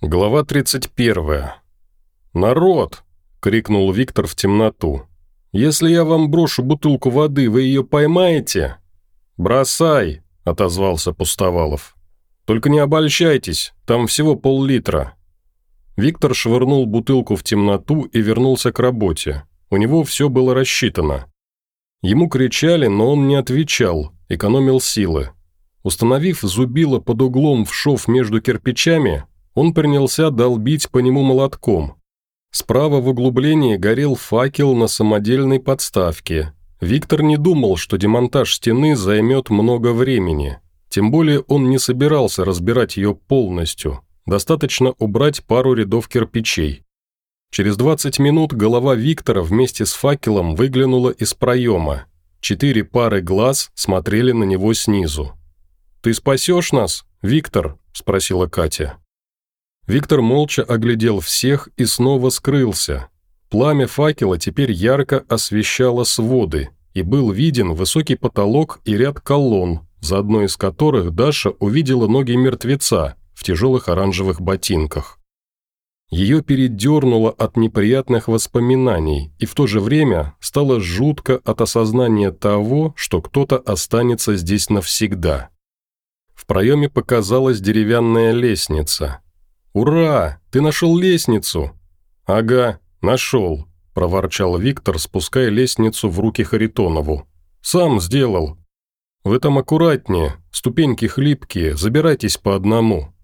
Глава 31. «Народ!» – крикнул Виктор в темноту. «Если я вам брошу бутылку воды, вы ее поймаете?» «Бросай!» – отозвался Пустовалов. «Только не обольщайтесь, там всего пол-литра». Виктор швырнул бутылку в темноту и вернулся к работе. У него все было рассчитано. Ему кричали, но он не отвечал, экономил силы. Установив зубило под углом в шов между кирпичами, он принялся долбить по нему молотком. Справа в углублении горел факел на самодельной подставке. Виктор не думал, что демонтаж стены займет много времени. Тем более он не собирался разбирать ее полностью. Достаточно убрать пару рядов кирпичей. Через 20 минут голова Виктора вместе с факелом выглянула из проема. Четыре пары глаз смотрели на него снизу. «Ты спасешь нас, Виктор?» – спросила Катя. Виктор молча оглядел всех и снова скрылся. Пламя факела теперь ярко освещало своды, и был виден высокий потолок и ряд колонн, за одной из которых Даша увидела ноги мертвеца в тяжелых оранжевых ботинках. Ее передернуло от неприятных воспоминаний, и в то же время стало жутко от осознания того, что кто-то останется здесь навсегда. В проеме показалась деревянная лестница – «Ура! Ты нашел лестницу!» «Ага, нашел», – проворчал Виктор, спуская лестницу в руки Харитонову. «Сам сделал. Вы там аккуратнее, ступеньки хлипкие, забирайтесь по одному».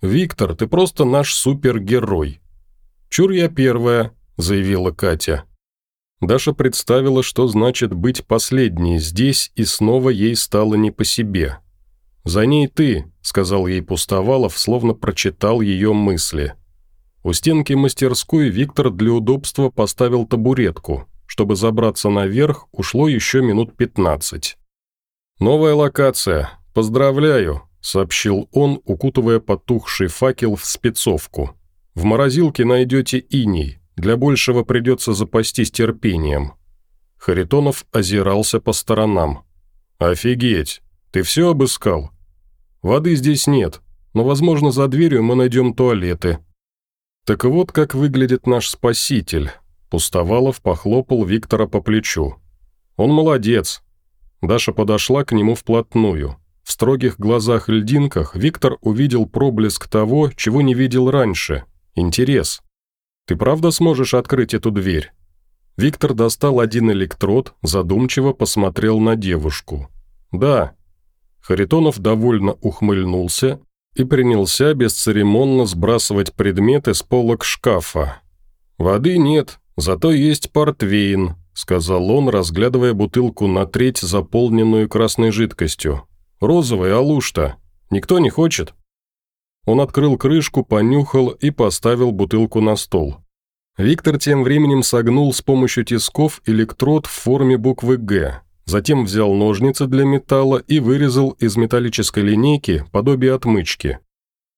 «Виктор, ты просто наш супергерой». «Чур я первая», – заявила Катя. Даша представила, что значит быть последней здесь, и снова ей стало не по себе. «За ней ты», – сказал ей Пустовалов, словно прочитал ее мысли. У стенки мастерской Виктор для удобства поставил табуретку. Чтобы забраться наверх, ушло еще минут пятнадцать. «Новая локация. Поздравляю», – сообщил он, укутывая потухший факел в спецовку. «В морозилке найдете иней. Для большего придется запастись терпением». Харитонов озирался по сторонам. «Офигеть! Ты все обыскал?» Воды здесь нет, но, возможно, за дверью мы найдем туалеты». «Так вот, как выглядит наш спаситель», – Пустовалов похлопал Виктора по плечу. «Он молодец». Даша подошла к нему вплотную. В строгих глазах-льдинках Виктор увидел проблеск того, чего не видел раньше – интерес. «Ты правда сможешь открыть эту дверь?» Виктор достал один электрод, задумчиво посмотрел на девушку. «Да, Харитонов довольно ухмыльнулся и принялся бесцеремонно сбрасывать предметы с полок шкафа. «Воды нет, зато есть портвейн», – сказал он, разглядывая бутылку на треть, заполненную красной жидкостью. «Розовый, алушта. Никто не хочет?» Он открыл крышку, понюхал и поставил бутылку на стол. Виктор тем временем согнул с помощью тисков электрод в форме буквы «Г», Затем взял ножницы для металла и вырезал из металлической линейки подобие отмычки.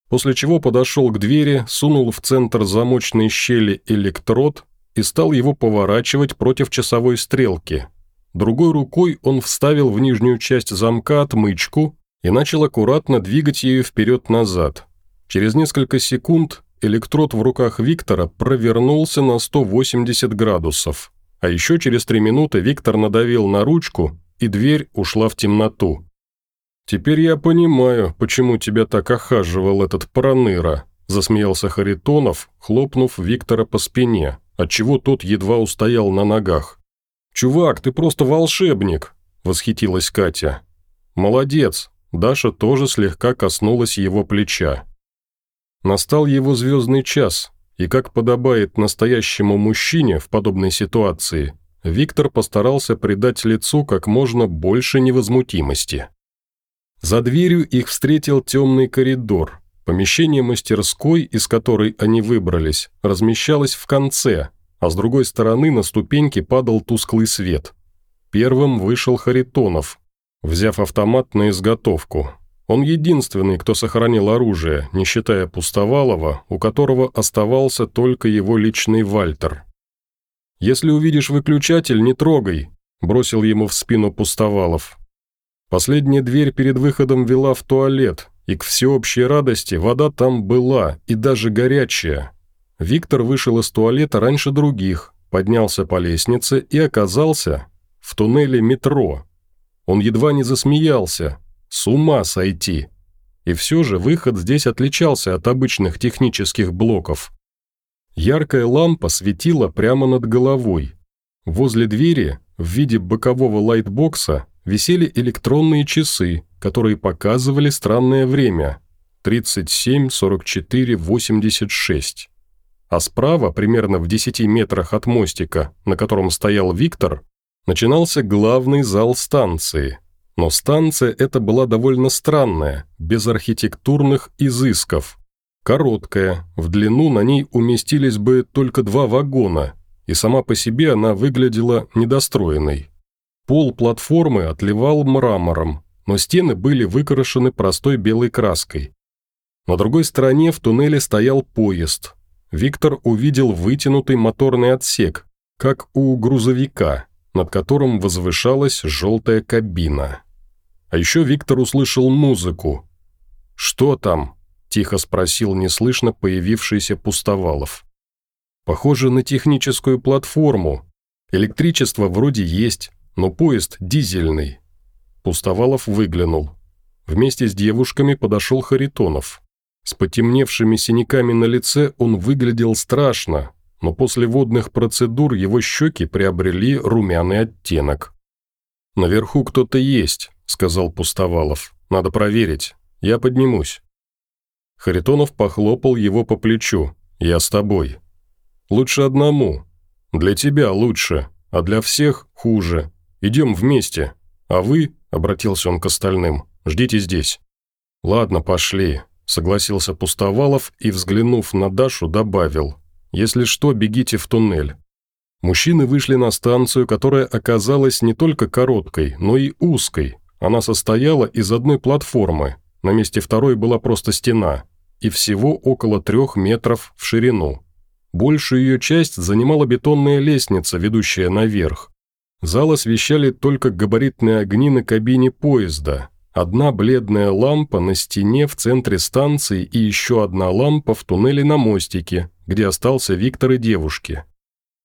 После чего подошел к двери, сунул в центр замочной щели электрод и стал его поворачивать против часовой стрелки. Другой рукой он вставил в нижнюю часть замка отмычку и начал аккуратно двигать ее вперед-назад. Через несколько секунд электрод в руках Виктора провернулся на 180 градусов. А еще через три минуты Виктор надавил на ручку, и дверь ушла в темноту. «Теперь я понимаю, почему тебя так охаживал этот проныра», засмеялся Харитонов, хлопнув Виктора по спине, отчего тот едва устоял на ногах. «Чувак, ты просто волшебник!» – восхитилась Катя. «Молодец!» – Даша тоже слегка коснулась его плеча. Настал его звездный час, и как подобает настоящему мужчине в подобной ситуации, Виктор постарался придать лицу как можно больше невозмутимости. За дверью их встретил темный коридор. Помещение мастерской, из которой они выбрались, размещалось в конце, а с другой стороны на ступеньки падал тусклый свет. Первым вышел Харитонов, взяв автомат на изготовку. Он единственный, кто сохранил оружие, не считая Пустовалова, у которого оставался только его личный Вальтер. «Если увидишь выключатель, не трогай», – бросил ему в спину Пустовалов. Последняя дверь перед выходом вела в туалет, и к всеобщей радости вода там была, и даже горячая. Виктор вышел из туалета раньше других, поднялся по лестнице и оказался в туннеле метро. Он едва не засмеялся. С ума сойти. И все же выход здесь отличался от обычных технических блоков. Яркая лампа светила прямо над головой. Возле двери, в виде бокового лайтбокса, висели электронные часы, которые показывали странное время – 37, 44, 86. А справа, примерно в 10 метрах от мостика, на котором стоял Виктор, начинался главный зал станции. Но станция эта была довольно странная, без архитектурных изысков. Короткая, в длину на ней уместились бы только два вагона, и сама по себе она выглядела недостроенной. Пол платформы отливал мрамором, но стены были выкрашены простой белой краской. На другой стороне в туннеле стоял поезд. Виктор увидел вытянутый моторный отсек, как у грузовика, над которым возвышалась желтая кабина. А еще Виктор услышал музыку. «Что там?» – тихо спросил неслышно появившийся Пустовалов. «Похоже на техническую платформу. Электричество вроде есть, но поезд дизельный. Пустовалов выглянул. Вместе с девушками подошел Харитонов. С потемневшими синяками на лице он выглядел страшно, но после водных процедур его щеки приобрели румяный оттенок. «Наверху кто-то есть», — сказал Пустовалов. «Надо проверить. Я поднимусь». Харитонов похлопал его по плечу. «Я с тобой». «Лучше одному. Для тебя лучше, а для всех хуже. Идем вместе. А вы обратился он к остальным. «Ждите здесь». «Ладно, пошли», – согласился Пустовалов и, взглянув на Дашу, добавил. «Если что, бегите в туннель». Мужчины вышли на станцию, которая оказалась не только короткой, но и узкой. Она состояла из одной платформы, на месте второй была просто стена, и всего около трех метров в ширину. Большую ее часть занимала бетонная лестница, ведущая наверх. Зал освещали только габаритные огни на кабине поезда, одна бледная лампа на стене в центре станции и еще одна лампа в туннеле на мостике, где остался Виктор и девушки.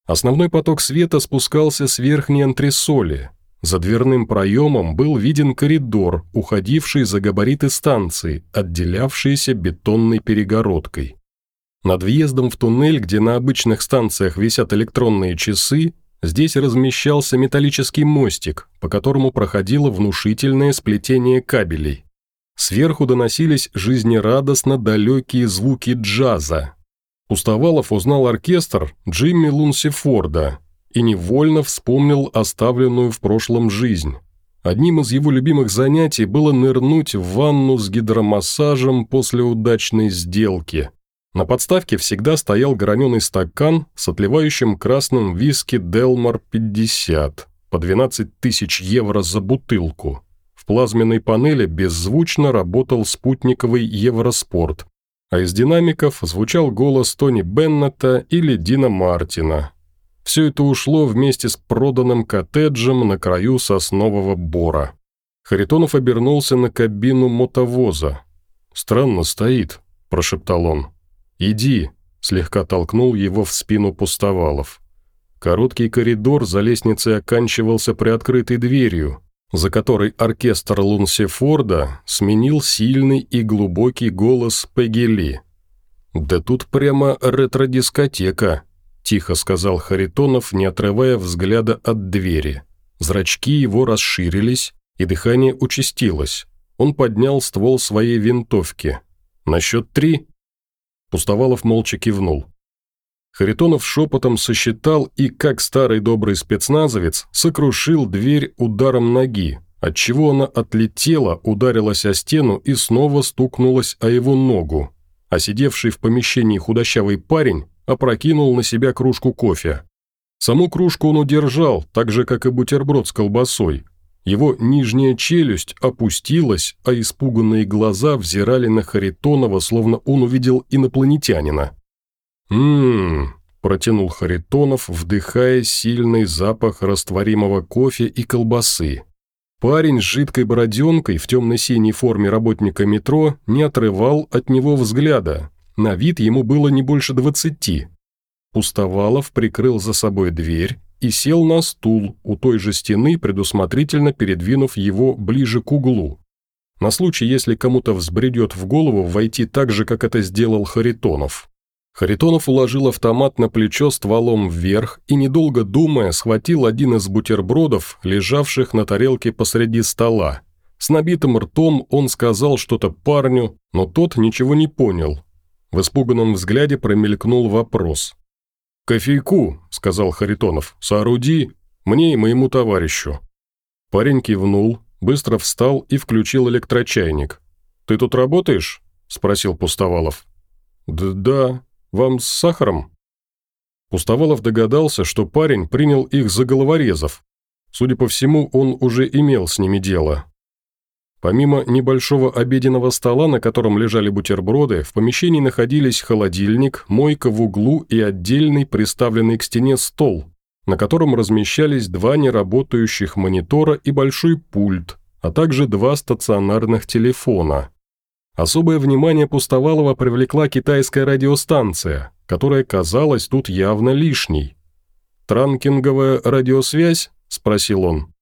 Основной поток света спускался с верхней антресоли. За дверным проемом был виден коридор, уходивший за габариты станции, отделявшийся бетонной перегородкой. Над въездом в туннель, где на обычных станциях висят электронные часы, Здесь размещался металлический мостик, по которому проходило внушительное сплетение кабелей. Сверху доносились жизнерадостно далекие звуки джаза. Пустовалов узнал оркестр Джимми Лунсифорда и невольно вспомнил оставленную в прошлом жизнь. Одним из его любимых занятий было нырнуть в ванну с гидромассажем после удачной сделки. На подставке всегда стоял граненый стакан с отливающим красным виски «Делмар 50» по 12 тысяч евро за бутылку. В плазменной панели беззвучно работал спутниковый Евроспорт, а из динамиков звучал голос Тони Беннета или Дина Мартина. Все это ушло вместе с проданным коттеджем на краю соснового бора. Харитонов обернулся на кабину мотовоза. «Странно стоит», – прошептал он. «Иди», – слегка толкнул его в спину Пустовалов. Короткий коридор за лестницей оканчивался приоткрытой дверью, за которой оркестр Лунсефорда сменил сильный и глубокий голос Пегели. «Да тут прямо ретро-дискотека», – тихо сказал Харитонов, не отрывая взгляда от двери. Зрачки его расширились, и дыхание участилось. Он поднял ствол своей винтовки. «На счет три?» Пустовалов молча кивнул. Харитонов шепотом сосчитал и, как старый добрый спецназовец, сокрушил дверь ударом ноги, отчего она отлетела, ударилась о стену и снова стукнулась о его ногу. А сидевший в помещении худощавый парень опрокинул на себя кружку кофе. Саму кружку он удержал, так же, как и бутерброд с колбасой, его нижняя челюсть опустилась, а испуганные глаза взирали на Харитонова, словно он увидел инопланетянина. «Ммм», – протянул Харитонов, вдыхая сильный запах растворимого кофе и колбасы. Парень с жидкой бороденкой в темно-синей форме работника метро не отрывал от него взгляда. На вид ему было не больше двадцати. Пустовалов прикрыл за собой дверь и сел на стул у той же стены, предусмотрительно передвинув его ближе к углу. На случай, если кому-то взбредет в голову войти так же, как это сделал Харитонов. Харитонов уложил автомат на плечо стволом вверх и, недолго думая, схватил один из бутербродов, лежавших на тарелке посреди стола. С набитым ртом он сказал что-то парню, но тот ничего не понял. В испуганном взгляде промелькнул вопрос. «Кофейку», — сказал Харитонов, — «сооруди мне и моему товарищу». Парень кивнул, быстро встал и включил электрочайник. «Ты тут работаешь?» – спросил Пустовалов. «Да, вам с сахаром?» Пустовалов догадался, что парень принял их за головорезов. Судя по всему, он уже имел с ними дело. Помимо небольшого обеденного стола, на котором лежали бутерброды, в помещении находились холодильник, мойка в углу и отдельный приставленный к стене стол, на котором размещались два неработающих монитора и большой пульт, а также два стационарных телефона. Особое внимание Пустовалова привлекла китайская радиостанция, которая казалась тут явно лишней. «Транкинговая радиосвязь?» – спросил он.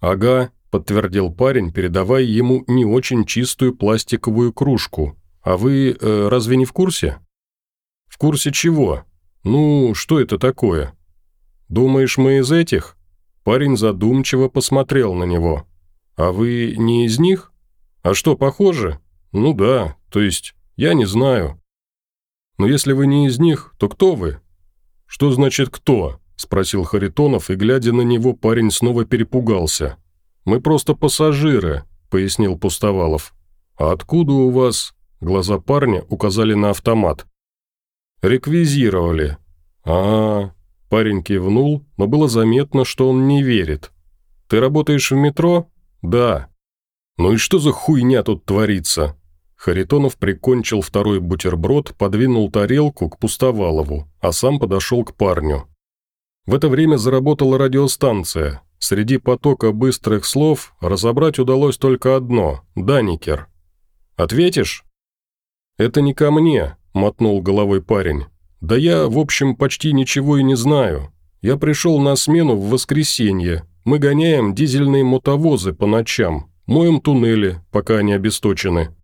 «Ага», – подтвердил парень, передавая ему не очень чистую пластиковую кружку. «А вы э, разве не в курсе?» «В курсе чего? Ну, что это такое?» «Думаешь, мы из этих?» Парень задумчиво посмотрел на него. «А вы не из них? А что, похоже?» «Ну да, то есть, я не знаю». «Но если вы не из них, то кто вы?» «Что значит «кто»?» – спросил Харитонов, и, глядя на него, парень снова перепугался. «Мы просто пассажиры», – пояснил Пустовалов. «А откуда у вас?» – глаза парня указали на автомат. «Реквизировали». А, -а, а Парень кивнул, но было заметно, что он не верит. «Ты работаешь в метро?» «Да». «Ну и что за хуйня тут творится?» Харитонов прикончил второй бутерброд, подвинул тарелку к Пустовалову, а сам подошел к парню. В это время заработала радиостанция. Среди потока быстрых слов разобрать удалось только одно – «Даникер». «Ответишь?» «Это не ко мне», – мотнул головой парень. «Да я, в общем, почти ничего и не знаю. Я пришел на смену в воскресенье. Мы гоняем дизельные мотовозы по ночам, моем туннели, пока они обесточены.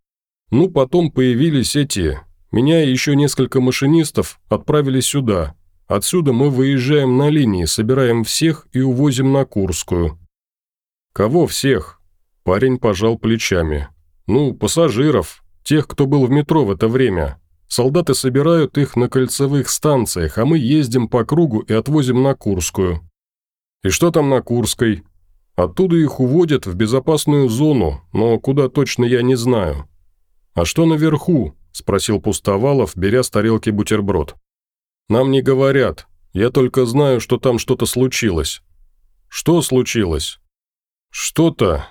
Ну, потом появились эти. Меня и еще несколько машинистов отправили сюда. Отсюда мы выезжаем на линии, собираем всех и увозим на Курскую». «Кого всех?» Парень пожал плечами. «Ну, пассажиров, тех, кто был в метро в это время. Солдаты собирают их на кольцевых станциях, а мы ездим по кругу и отвозим на Курскую. И что там на Курской? Оттуда их уводят в безопасную зону, но куда точно я не знаю. А что наверху? Спросил Пустовалов, беря с тарелки бутерброд. Нам не говорят. Я только знаю, что там что-то случилось. Что случилось? Что-то.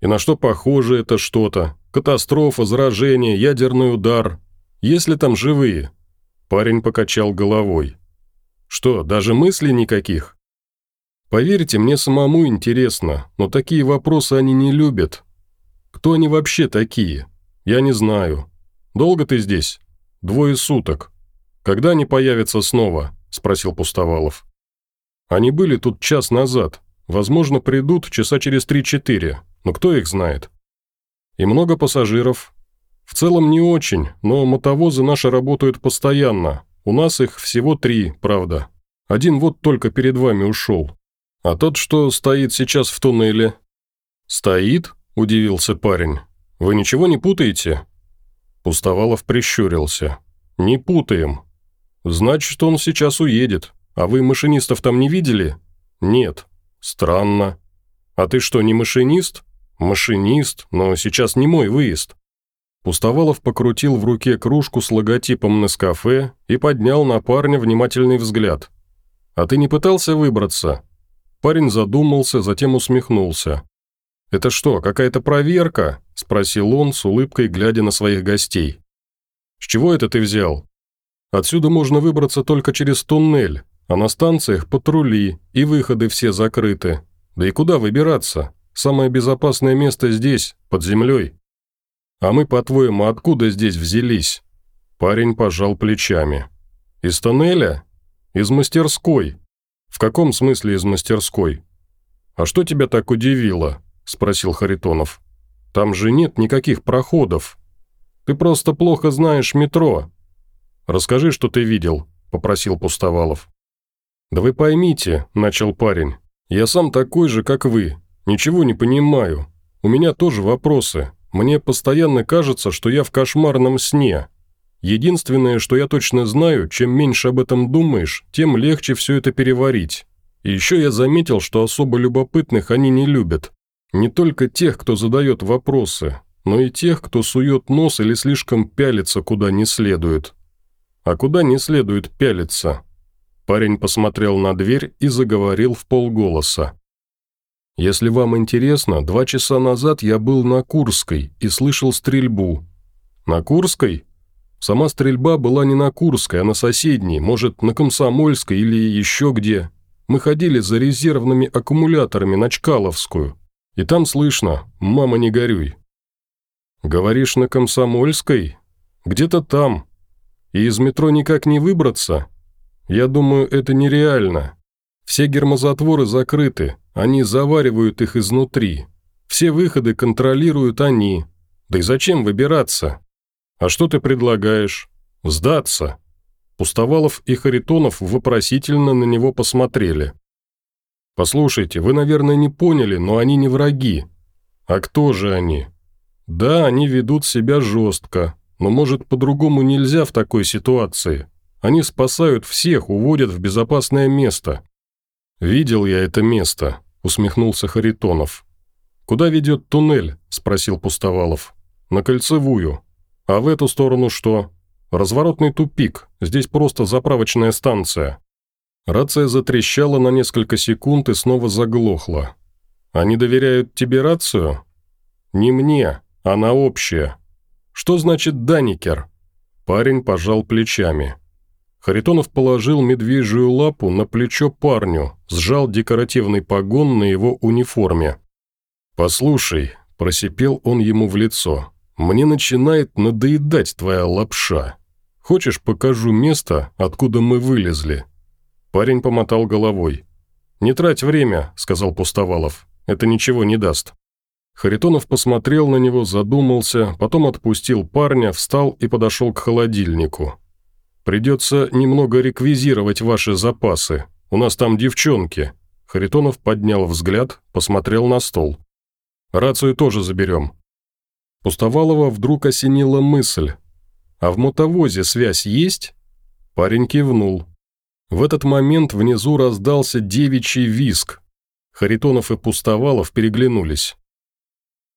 И на что похоже это что-то? Катастрофа, заражение, ядерный удар, есть ли там живые?» Парень покачал головой. «Что, даже мыслей никаких?» «Поверьте, мне самому интересно, но такие вопросы они не любят. Кто они вообще такие? Я не знаю. Долго ты здесь? Двое суток. Когда они появятся снова?» – спросил Пустовалов. «Они были тут час назад. Возможно, придут часа через три-четыре, но кто их знает?» «И много пассажиров?» В целом не очень, но мотовозы наши работают постоянно. У нас их всего три, правда. Один вот только перед вами ушел. А тот, что стоит сейчас в туннеле...» «Стоит?» – удивился парень. «Вы ничего не путаете?» Пустовалов прищурился. «Не путаем. Значит, он сейчас уедет. А вы машинистов там не видели?» «Нет». «Странно. А ты что, не машинист?» «Машинист, но сейчас не мой выезд». Пустовалов покрутил в руке кружку с логотипом Нескафе и поднял на парня внимательный взгляд. «А ты не пытался выбраться?» Парень задумался, затем усмехнулся. «Это что, какая-то проверка?» – спросил он с улыбкой, глядя на своих гостей. «С чего это ты взял?» «Отсюда можно выбраться только через туннель, а на станциях патрули, и выходы все закрыты. Да и куда выбираться? Самое безопасное место здесь, под землей. А мы, по-твоему, откуда здесь взялись?» Парень пожал плечами. «Из тоннеля? Из мастерской. В каком смысле из мастерской? А что тебя так удивило?» – спросил Харитонов. «Там же нет никаких проходов. Ты просто плохо знаешь метро. Расскажи, что ты видел», – попросил Пустовалов. «Да вы поймите», – начал парень, – «я сам такой же, как вы. Ничего не понимаю. У меня тоже вопросы. Мне постоянно кажется, что я в кошмарном сне. Единственное, что я точно знаю, чем меньше об этом думаешь, тем легче все это переварить. И еще я заметил, что особо любопытных они не любят. Не только тех, кто задает вопросы, но и тех, кто сует нос или слишком пялится куда не следует. А куда не следует пялиться? Парень посмотрел на дверь и заговорил в полголоса. «Если вам интересно, два часа назад я был на Курской и слышал стрельбу». «На Курской?» Сама стрельба была не на Курской, а на соседней, может, на Комсомольской или еще где. Мы ходили за резервными аккумуляторами на Чкаловскую. И там слышно «Мама, не горюй». «Говоришь, на Комсомольской? Где-то там. И из метро никак не выбраться? Я думаю, это нереально. Все гермозатворы закрыты, они заваривают их изнутри. Все выходы контролируют они. Да и зачем выбираться?» «А что ты предлагаешь? Сдаться?» Пустовалов и Харитонов вопросительно на него посмотрели. «Послушайте, вы, наверное, не поняли, но они не враги. А кто же они? Да, они ведут себя жестко, но, может, по-другому нельзя в такой ситуации. Они спасают всех, уводят в безопасное место». «Видел я это место», — усмехнулся Харитонов. «Куда ведет туннель?» — спросил Пустовалов. «На кольцевую. А в эту сторону что? Разворотный тупик, здесь просто заправочная станция. Рация затрещала на несколько секунд и снова заглохла. Они доверяют тебе рацию? Не мне, она общая. Что значит «Даникер»? Парень пожал плечами. Харитонов положил медвежью лапу на плечо парню, сжал декоративный погон на его униформе. «Послушай», – просипел он ему в лицо, мне начинает надоедать твоя лапша. Хочешь, покажу место, откуда мы вылезли?» Парень помотал головой. «Не трать время», — сказал Пустовалов. «Это ничего не даст». Харитонов посмотрел на него, задумался, потом отпустил парня, встал и подошел к холодильнику. «Придется немного реквизировать ваши запасы. У нас там девчонки». Харитонов поднял взгляд, посмотрел на стол. «Рацию тоже заберем. Пустовалова вдруг осенила мысль. «А в мотовозе связь есть?» Парень кивнул. В этот момент внизу раздался девичий виск. Харитонов и Пустовалов переглянулись.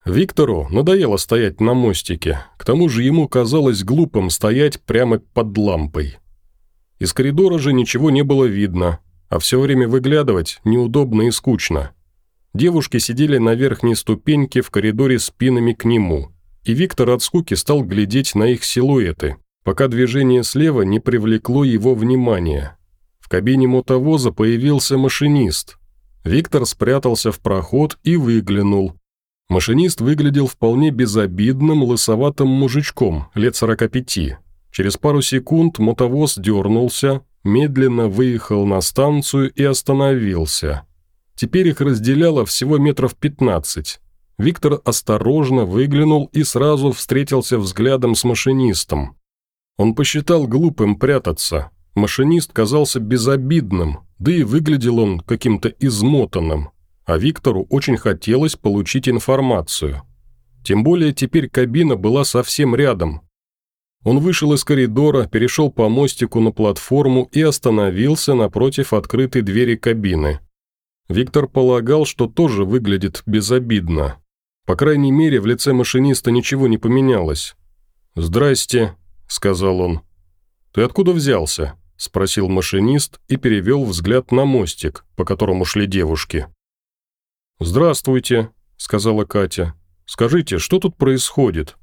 Виктору надоело стоять на мостике, к тому же ему казалось глупым стоять прямо под лампой. Из коридора же ничего не было видно, а все время выглядывать неудобно и скучно. Девушки сидели на верхней ступеньке в коридоре спинами к нему и Виктор от скуки стал глядеть на их силуэты, пока движение слева не привлекло его внимания. В кабине мотовоза появился машинист. Виктор спрятался в проход и выглянул. Машинист выглядел вполне безобидным, лысоватым мужичком, лет 45. Через пару секунд мотовоз дернулся, медленно выехал на станцию и остановился. Теперь их разделяло всего метров пятнадцать. Виктор осторожно выглянул и сразу встретился взглядом с машинистом. Он посчитал глупым прятаться. Машинист казался безобидным, да и выглядел он каким-то измотанным. А Виктору очень хотелось получить информацию. Тем более теперь кабина была совсем рядом. Он вышел из коридора, перешел по мостику на платформу и остановился напротив открытой двери кабины. Виктор полагал, что тоже выглядит безобидно. По крайней мере, в лице машиниста ничего не поменялось. «Здрасте», — сказал он. «Ты откуда взялся?» — спросил машинист и перевел взгляд на мостик, по которому шли девушки. «Здравствуйте», — сказала Катя. «Скажите, что тут происходит?»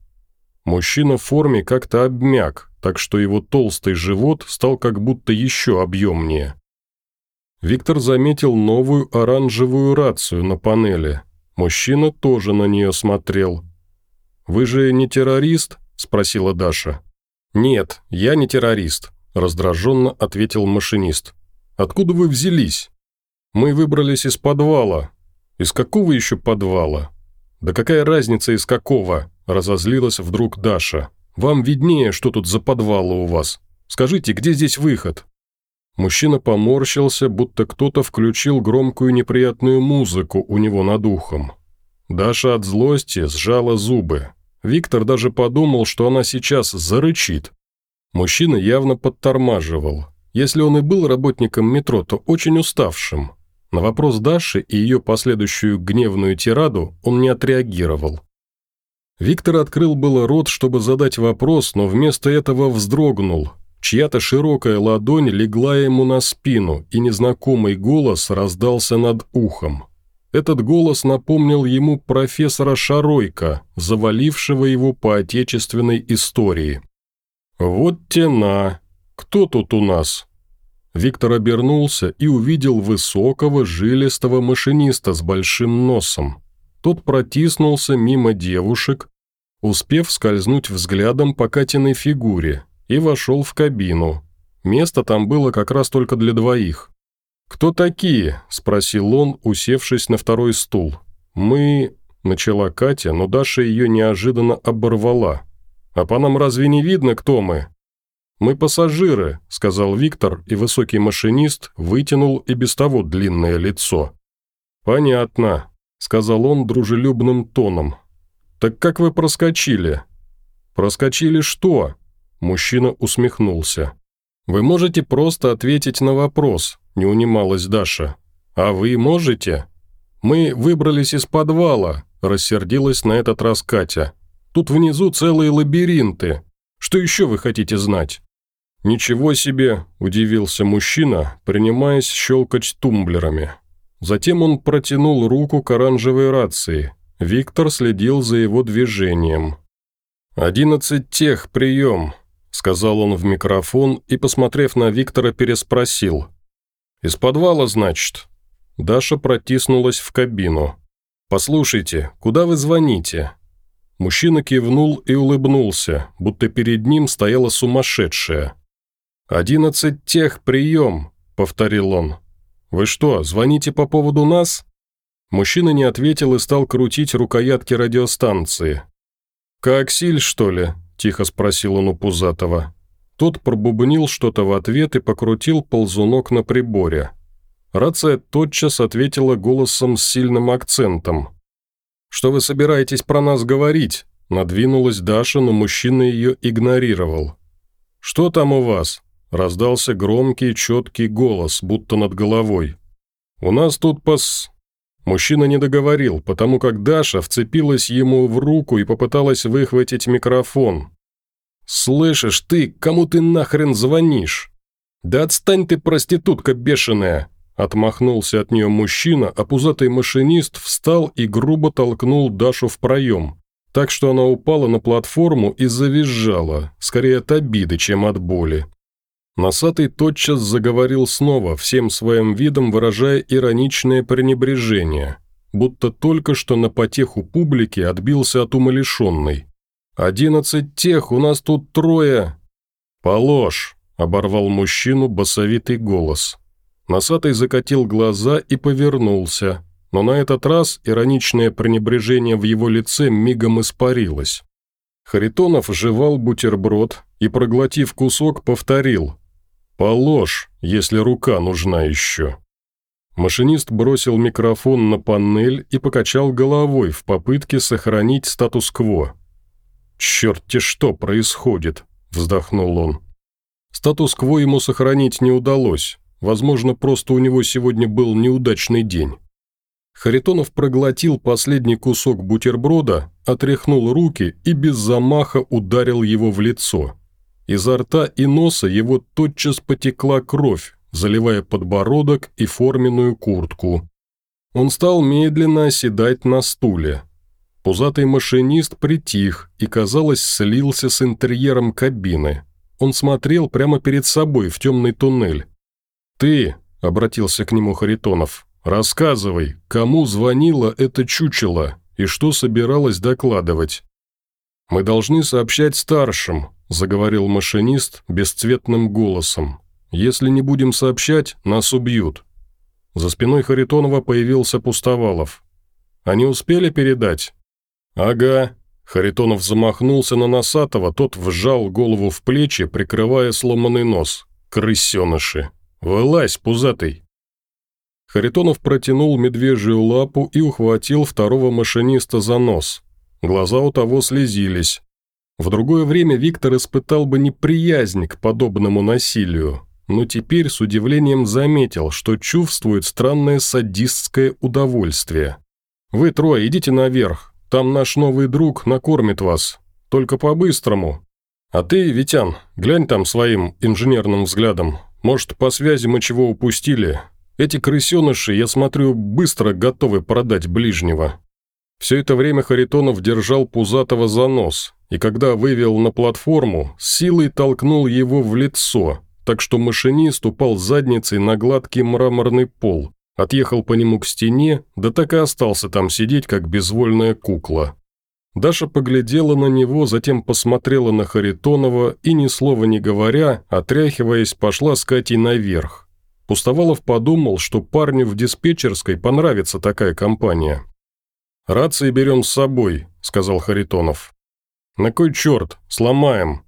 Мужчина в форме как-то обмяк, так что его толстый живот стал как будто еще объемнее. Виктор заметил новую оранжевую рацию на панели. Мужчина тоже на нее смотрел. «Вы же не террорист?» – спросила Даша. «Нет, я не террорист», – раздраженно ответил машинист. «Откуда вы взялись?» «Мы выбрались из подвала». «Из какого еще подвала?» «Да какая разница из какого?» – разозлилась вдруг Даша. «Вам виднее, что тут за подвалы у вас. Скажите, где здесь выход?» Мужчина поморщился, будто кто-то включил громкую неприятную музыку у него над ухом. Даша от злости сжала зубы. Виктор даже подумал, что она сейчас зарычит. Мужчина явно подтормаживал. Если он и был работником метро, то очень уставшим. На вопрос Даши и ее последующую гневную тираду он не отреагировал. Виктор открыл было рот, чтобы задать вопрос, но вместо этого вздрогнул, Чья-то широкая ладонь легла ему на спину, и незнакомый голос раздался над ухом. Этот голос напомнил ему профессора Шаройка, завалившего его по отечественной истории. «Вот тена! Кто тут у нас?» Виктор обернулся и увидел высокого, жилистого машиниста с большим носом. Тот протиснулся мимо девушек, успев скользнуть взглядом по Катиной фигуре, и вошел в кабину. Место там было как раз только для двоих. «Кто такие?» – спросил он, усевшись на второй стул. «Мы...» – начала Катя, но Даша ее неожиданно оборвала. «А по нам разве не видно, кто мы?» «Мы пассажиры», – сказал Виктор, и высокий машинист вытянул и без того длинное лицо. «Понятно», – сказал он дружелюбным тоном. «Так как вы проскочили?» «Проскочили что?» Мужчина усмехнулся. «Вы можете просто ответить на вопрос», – не унималась Даша. «А вы можете?» «Мы выбрались из подвала», – рассердилась на этот раз Катя. «Тут внизу целые лабиринты. Что еще вы хотите знать?» «Ничего себе!» – удивился мужчина, принимаясь щелкать тумблерами. Затем он протянул руку к оранжевой рации. Виктор следил за его движением. «Одиннадцать тех, прием!» сказал он в микрофон и, посмотрев на Виктора, переспросил. «Из подвала, значит?» Даша протиснулась в кабину. «Послушайте, куда вы звоните?» Мужчина кивнул и улыбнулся, будто перед ним стояла сумасшедшая. «Одиннадцать тех, прием», — повторил он. «Вы что, звоните по поводу нас?» Мужчина не ответил и стал крутить рукоятки радиостанции. «Коаксиль, что ли?» тихо спросил он у Пузатого. Тот пробубнил что-то в ответ и покрутил ползунок на приборе. Рация тотчас ответила голосом с сильным акцентом. «Что вы собираетесь про нас говорить?» Надвинулась Даша, но мужчина ее игнорировал. «Что там у вас?» Раздался громкий, четкий голос, будто над головой. «У нас тут пос...» Мужчина не договорил, потому как Даша вцепилась ему в руку и попыталась выхватить микрофон. «Слышишь ты, кому ты нахрен звонишь?» «Да отстань ты, проститутка бешеная!» Отмахнулся от нее мужчина, а пузатый машинист встал и грубо толкнул Дашу в проем, так что она упала на платформу и завизжала, скорее от обиды, чем от боли. Носатый тотчас заговорил снова, всем своим видом выражая ироничное пренебрежение, будто только что на потеху публики отбился от умалишенной. «Одиннадцать тех, у нас тут трое!» «Положь!» – оборвал мужчину басовитый голос. Носатый закатил глаза и повернулся, но на этот раз ироничное пренебрежение в его лице мигом испарилось. Харитонов жевал бутерброд и, проглотив кусок, повторил «Положь, если рука нужна еще». Машинист бросил микрофон на панель и покачал головой в попытке сохранить статус-кво. «Черт-те что происходит!» – вздохнул он. Статус-кво ему сохранить не удалось. Возможно, просто у него сегодня был неудачный день. Харитонов проглотил последний кусок бутерброда, отряхнул руки и без замаха ударил его в лицо. Изо рта и носа его тотчас потекла кровь, заливая подбородок и форменную куртку. Он стал медленно оседать на стуле. Пузатый машинист притих и, казалось, слился с интерьером кабины. Он смотрел прямо перед собой в темный туннель. «Ты», — обратился к нему Харитонов, — рассказывай, кому звонила это чучело и что собиралась докладывать?» «Мы должны сообщать старшим», – заговорил машинист бесцветным голосом. «Если не будем сообщать, нас убьют». За спиной Харитонова появился Пустовалов. «Они успели передать?» «Ага». Харитонов замахнулся на Носатого, тот вжал голову в плечи, прикрывая сломанный нос. «Крысеныши! Вылазь, пузатый!» Харитонов протянул медвежью лапу и ухватил второго машиниста за нос. Глаза у того слезились. В другое время Виктор испытал бы неприязнь к подобному насилию, но теперь с удивлением заметил, что чувствует странное садистское удовольствие. «Вы трое идите наверх, там наш новый друг накормит вас, только по-быстрому. А ты, Витян, глянь там своим инженерным взглядом, может, по связи мы чего упустили, эти крысеныши, я смотрю, быстро готовы продать ближнего». Все это время Харитонов держал Пузатого за нос, и когда вывел на платформу, силой толкнул его в лицо, так что машинист упал задницей на гладкий мраморный пол, отъехал по нему к стене, да так и остался там сидеть, как безвольная кукла. Даша поглядела на него, затем посмотрела на Харитонова и, ни слова не говоря, отряхиваясь, пошла с Катей наверх. Пустовалов подумал, что парню в диспетчерской понравится такая компания. «Рации берем с собой», – сказал Харитонов. «На кой черт? Сломаем.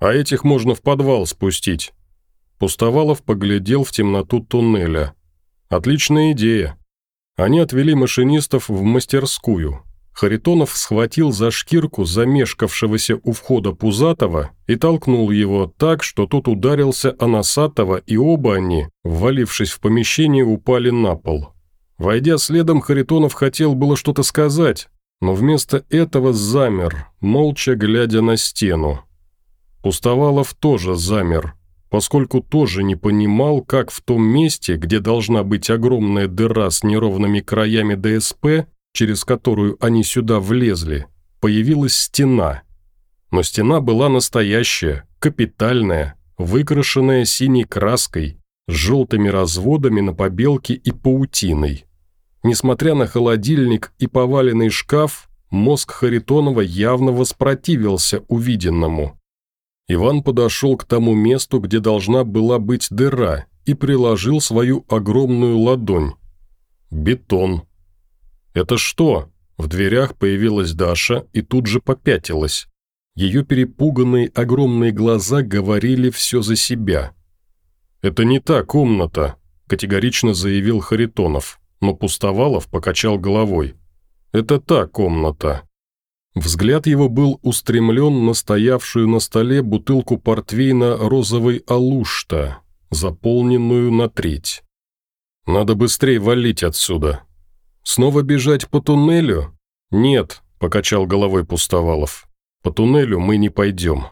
А этих можно в подвал спустить». Пустовалов поглядел в темноту туннеля. «Отличная идея». Они отвели машинистов в мастерскую. Харитонов схватил за шкирку замешкавшегося у входа Пузатого и толкнул его так, что тот ударился о Носатого, и оба они, ввалившись в помещение, упали на пол. Войдя следом, Харитонов хотел было что-то сказать, но вместо этого замер, молча глядя на стену. Пустовалов тоже замер, поскольку тоже не понимал, как в том месте, где должна быть огромная дыра с неровными краями ДСП, через которую они сюда влезли, появилась стена. Но стена была настоящая, капитальная, выкрашенная синей краской, с желтыми разводами на побелке и паутиной. Несмотря на холодильник и поваленный шкаф, мозг Харитонова явно воспротивился увиденному. Иван подошел к тому месту, где должна была быть дыра, и приложил свою огромную ладонь. Бетон. «Это что?» В дверях появилась Даша и тут же попятилась. Ее перепуганные огромные глаза говорили все за себя. «Это не та комната», – категорично заявил Харитонов, но Пустовалов покачал головой. «Это та комната». Взгляд его был устремлен на стоявшую на столе бутылку портвейна розовой алушта, заполненную на треть. «Надо быстрее валить отсюда». «Снова бежать по туннелю?» «Нет», – покачал головой Пустовалов. «По туннелю мы не пойдем».